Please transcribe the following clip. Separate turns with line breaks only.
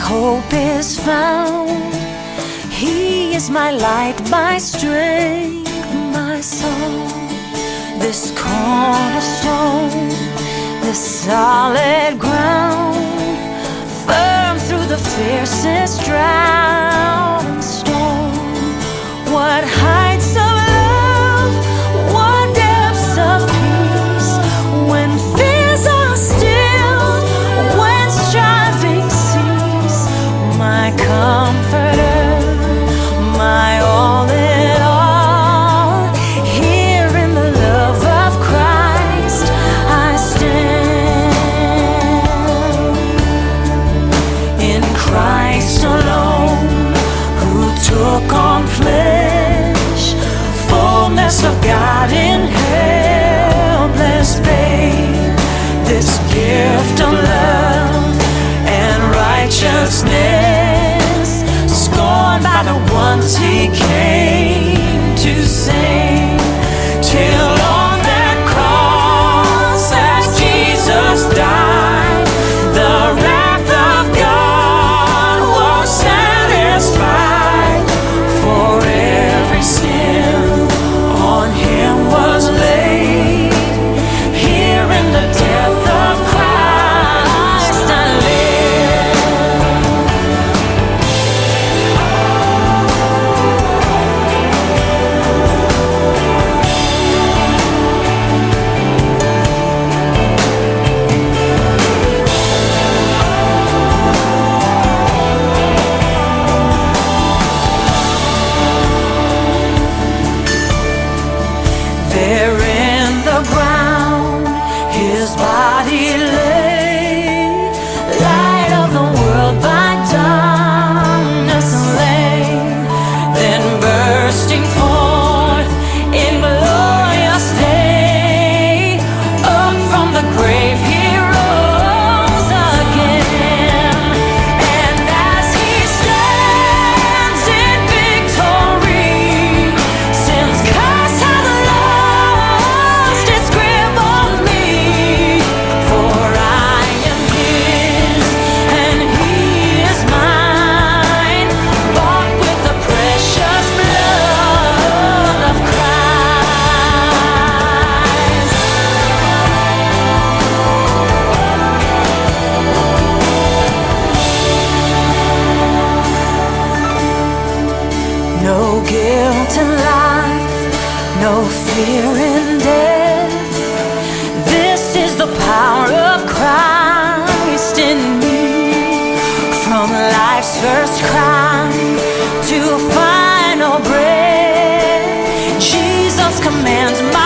hope is found. He is my light, my strength, my soul. This cornerstone, this solid ground, firm through the fiercest drought. grace of God in helpless this gift of love and righteousness. ground, his body lay. no fear in death. This is the power of Christ in me. From life's first cry to final breath, Jesus commands my.